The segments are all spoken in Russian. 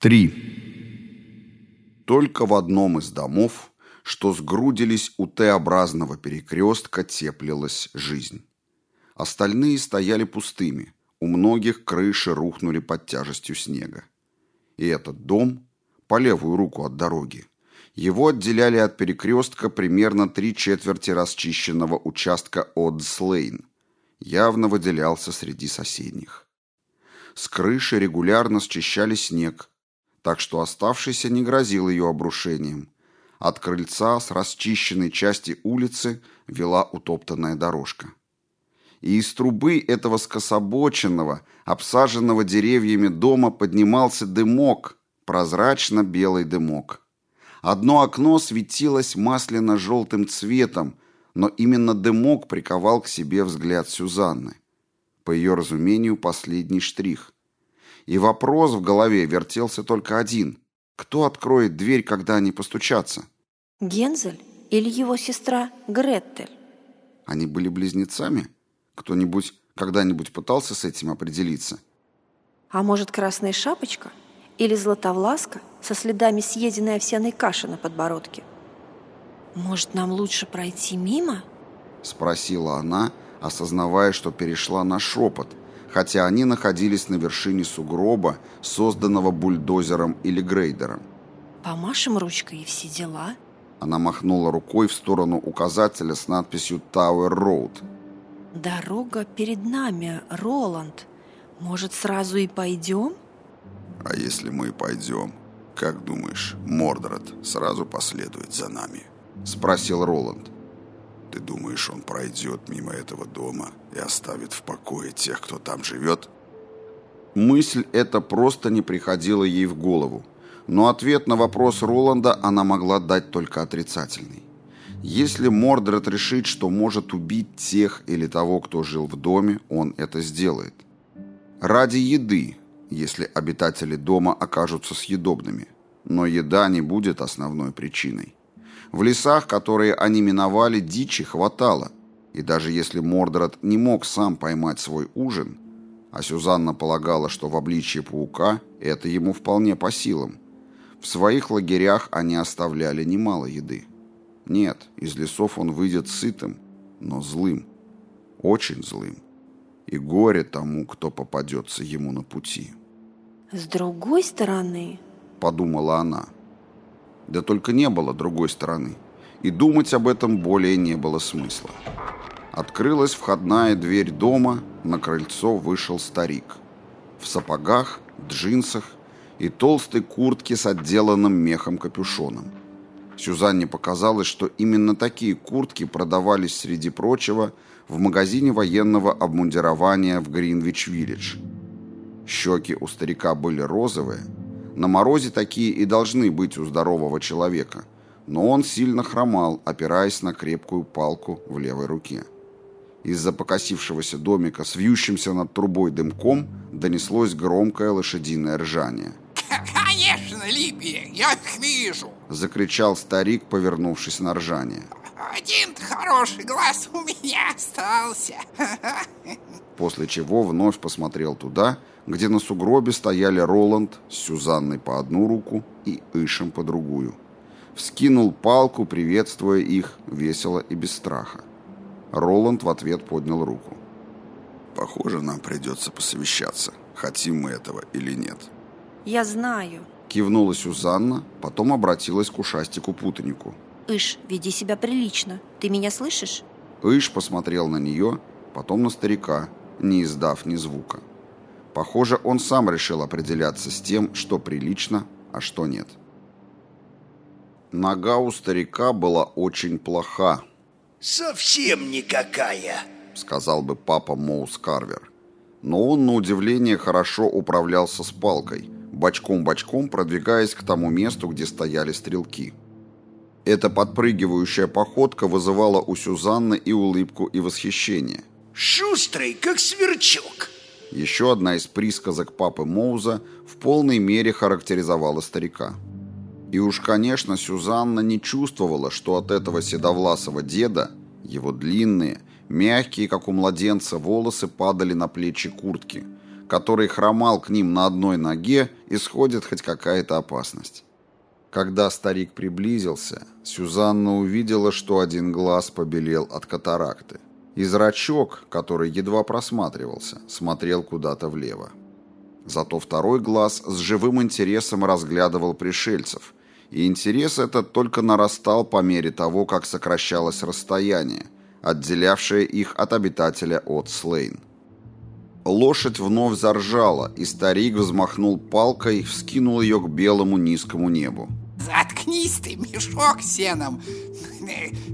3. Только в одном из домов, что сгрудились у Т-образного перекрестка, теплилась жизнь. Остальные стояли пустыми, у многих крыши рухнули под тяжестью снега. И этот дом, по левую руку от дороги, его отделяли от перекрестка примерно три четверти расчищенного участка Одслейн, явно выделялся среди соседних. С крыши регулярно счищали снег, так что оставшийся не грозил ее обрушением. От крыльца с расчищенной части улицы вела утоптанная дорожка. И из трубы этого скособоченного, обсаженного деревьями дома поднимался дымок, прозрачно-белый дымок. Одно окно светилось масляно-желтым цветом, но именно дымок приковал к себе взгляд Сюзанны. По ее разумению, последний штрих – и вопрос в голове вертелся только один. Кто откроет дверь, когда они постучатся? Гензель или его сестра Гретель? Они были близнецами? Кто-нибудь когда-нибудь пытался с этим определиться? А может, Красная Шапочка? Или Златовласка со следами съеденной овсяной каши на подбородке? Может, нам лучше пройти мимо? Спросила она, осознавая, что перешла на шепот, хотя они находились на вершине сугроба, созданного бульдозером или грейдером. «Помашем ручкой и все дела?» Она махнула рукой в сторону указателя с надписью «Тауэр Роуд». «Дорога перед нами, Роланд. Может, сразу и пойдем?» «А если мы пойдем, как думаешь, Мордред сразу последует за нами?» Спросил Роланд. Ты думаешь, он пройдет мимо этого дома и оставит в покое тех, кто там живет? Мысль эта просто не приходила ей в голову. Но ответ на вопрос Роланда она могла дать только отрицательный. Если Мордред решит, что может убить тех или того, кто жил в доме, он это сделает. Ради еды, если обитатели дома окажутся съедобными. Но еда не будет основной причиной. В лесах, которые они миновали, дичи хватало. И даже если Мордред не мог сам поймать свой ужин, а Сюзанна полагала, что в обличье паука это ему вполне по силам, в своих лагерях они оставляли немало еды. Нет, из лесов он выйдет сытым, но злым, очень злым. И горе тому, кто попадется ему на пути. «С другой стороны», — подумала она, — да только не было другой стороны. И думать об этом более не было смысла. Открылась входная дверь дома, на крыльцо вышел старик. В сапогах, джинсах и толстой куртке с отделанным мехом капюшоном. Сюзанне показалось, что именно такие куртки продавались, среди прочего, в магазине военного обмундирования в Гринвич-Виллидж. Щеки у старика были розовые, на морозе такие и должны быть у здорового человека, но он сильно хромал, опираясь на крепкую палку в левой руке. Из-за покосившегося домика с вьющимся над трубой дымком донеслось громкое лошадиное ржание. «Конечно, Липия, я их вижу!» — закричал старик, повернувшись на ржание. «Один-то хороший глаз у меня остался!» После чего вновь посмотрел туда, где на сугробе стояли Роланд с Сюзанной по одну руку и Ишем по другую. Вскинул палку, приветствуя их, весело и без страха. Роланд в ответ поднял руку. «Похоже, нам придется посовещаться, хотим мы этого или нет». «Я знаю», — кивнула Сюзанна, потом обратилась к ушастику-путанику. «Иш, веди себя прилично. Ты меня слышишь?» Иш посмотрел на нее, потом на старика, не издав ни звука. Похоже, он сам решил определяться с тем, что прилично, а что нет. Нога у старика была очень плоха. «Совсем никакая», — сказал бы папа Моус Карвер. Но он, на удивление, хорошо управлялся с палкой, бочком-бочком продвигаясь к тому месту, где стояли стрелки. Эта подпрыгивающая походка вызывала у Сюзанны и улыбку, и восхищение. «Шустрый, как сверчок», еще одна из присказок папы Моуза в полной мере характеризовала старика. И уж, конечно, Сюзанна не чувствовала, что от этого седовласого деда его длинные, мягкие, как у младенца, волосы падали на плечи куртки, который хромал к ним на одной ноге исходит хоть какая-то опасность. Когда старик приблизился, Сюзанна увидела, что один глаз побелел от катаракты. И зрачок, который едва просматривался, смотрел куда-то влево. Зато второй глаз с живым интересом разглядывал пришельцев, и интерес этот только нарастал по мере того, как сокращалось расстояние, отделявшее их от обитателя от Слейн. Лошадь вновь заржала, и старик взмахнул палкой, вскинул ее к белому низкому небу. Заткнись ты, мешок сеном.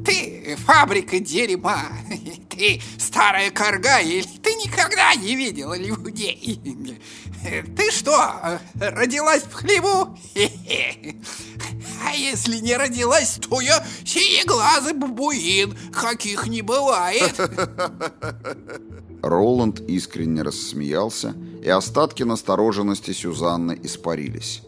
Ты фабрика дерьма. Ты старая корга, или ты никогда не видела людей. Ты что, родилась в хлеву? А если не родилась, то я синеглазый бабуин, каких не бывает. Роланд искренне рассмеялся, и остатки настороженности Сюзанны испарились.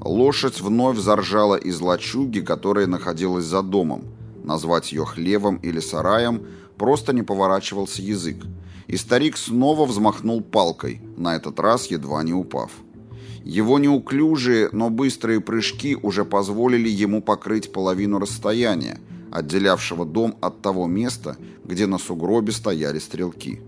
Лошадь вновь заржала из лачуги, которая находилась за домом. Назвать ее хлевом или сараем просто не поворачивался язык. И старик снова взмахнул палкой, на этот раз едва не упав. Его неуклюжие, но быстрые прыжки уже позволили ему покрыть половину расстояния, отделявшего дом от того места, где на сугробе стояли стрелки.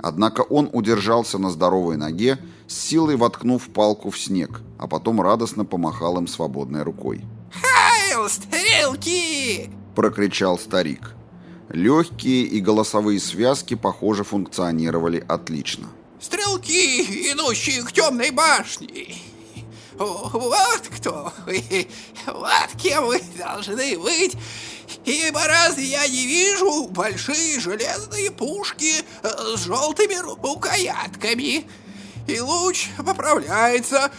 Однако он удержался на здоровой ноге, с силой воткнув палку в снег, а потом радостно помахал им свободной рукой. «Хайл, стрелки!» – прокричал старик. Легкие и голосовые связки, похоже, функционировали отлично. «Стрелки, идущие к темной башне! Вот кто вы! Вот кем вы должны быть! Ибо разве я не вижу большие железные пушки с желтыми рукоятками?» и луч поправляется,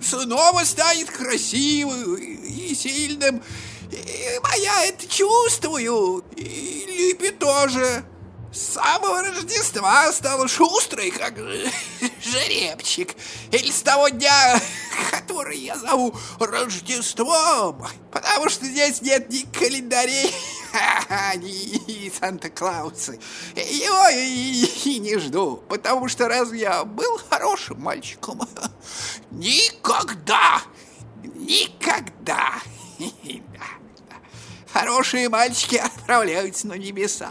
снова станет красивым и сильным. И моя это чувствую, и Липи тоже. С самого Рождества стала шустрой, как жеребчик. Или с того дня, который я зову Рождеством. Потому что здесь нет ни календарей, ни Санта-Клаусы. Его и, и не жду, потому что разве я был хорошим мальчиком? Никогда! Никогда! Хорошие мальчики отправляются на небеса.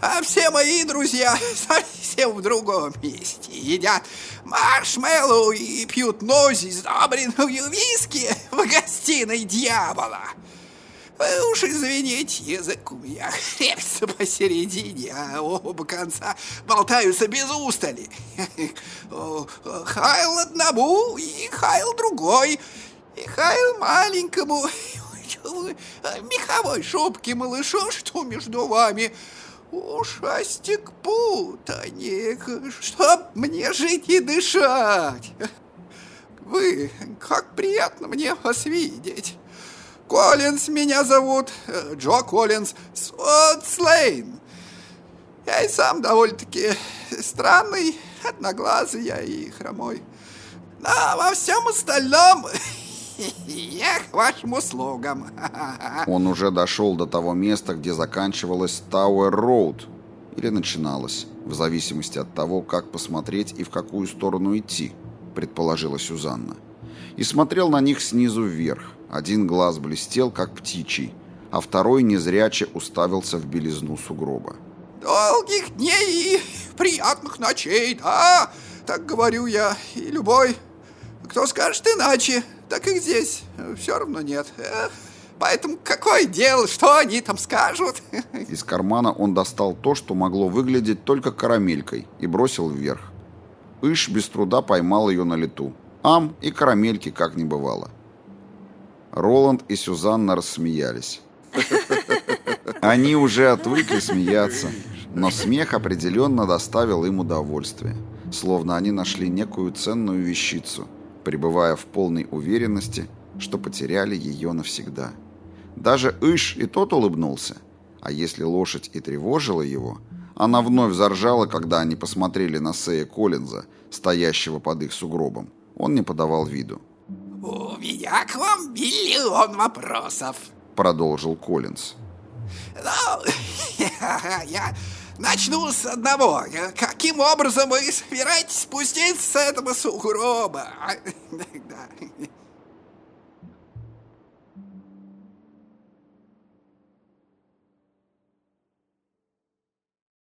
А все мои друзья совсем в другом месте. Едят маршмеллоу и пьют нози с добренную виски в гостиной дьявола. Вы уж извините, язык у меня крепится посередине, а оба конца болтаются без устали. Хайл одному и Хайл другой, и Хайл маленькому, меховой шубки малышу, что между вами – Ушастик путаник, чтоб мне жить и дышать. Вы, как приятно мне вас видеть. Коллинз меня зовут, Джо Коллинз, Слейн. Я и сам довольно-таки странный, одноглазый я и хромой. Но во всем остальном я к вашим услугам. Он уже дошел до того места, где заканчивалась Тауэр Роуд, или начиналась, в зависимости от того, как посмотреть и в какую сторону идти, предположила Сюзанна. И смотрел на них снизу вверх. Один глаз блестел, как птичий, а второй незряче уставился в белизну сугроба. «Долгих дней и приятных ночей, да? Так говорю я, и любой, кто скажет иначе, так их здесь все равно нет. Поэтому какое дело, что они там скажут? Из кармана он достал то, что могло выглядеть только карамелькой, и бросил вверх. Иш без труда поймал ее на лету. Ам и карамельки как не бывало. Роланд и Сюзанна рассмеялись. Они уже отвыкли смеяться, но смех определенно доставил им удовольствие, словно они нашли некую ценную вещицу – пребывая в полной уверенности, что потеряли ее навсегда. Даже Иш и тот улыбнулся, а если лошадь и тревожила его, она вновь заржала, когда они посмотрели на Сея Коллинза, стоящего под их сугробом. Он не подавал виду. «У меня к вам миллион вопросов», — продолжил Коллинз. «Ну, я начну с одного. Каким образом вы собираетесь спуститься с этого сугроба?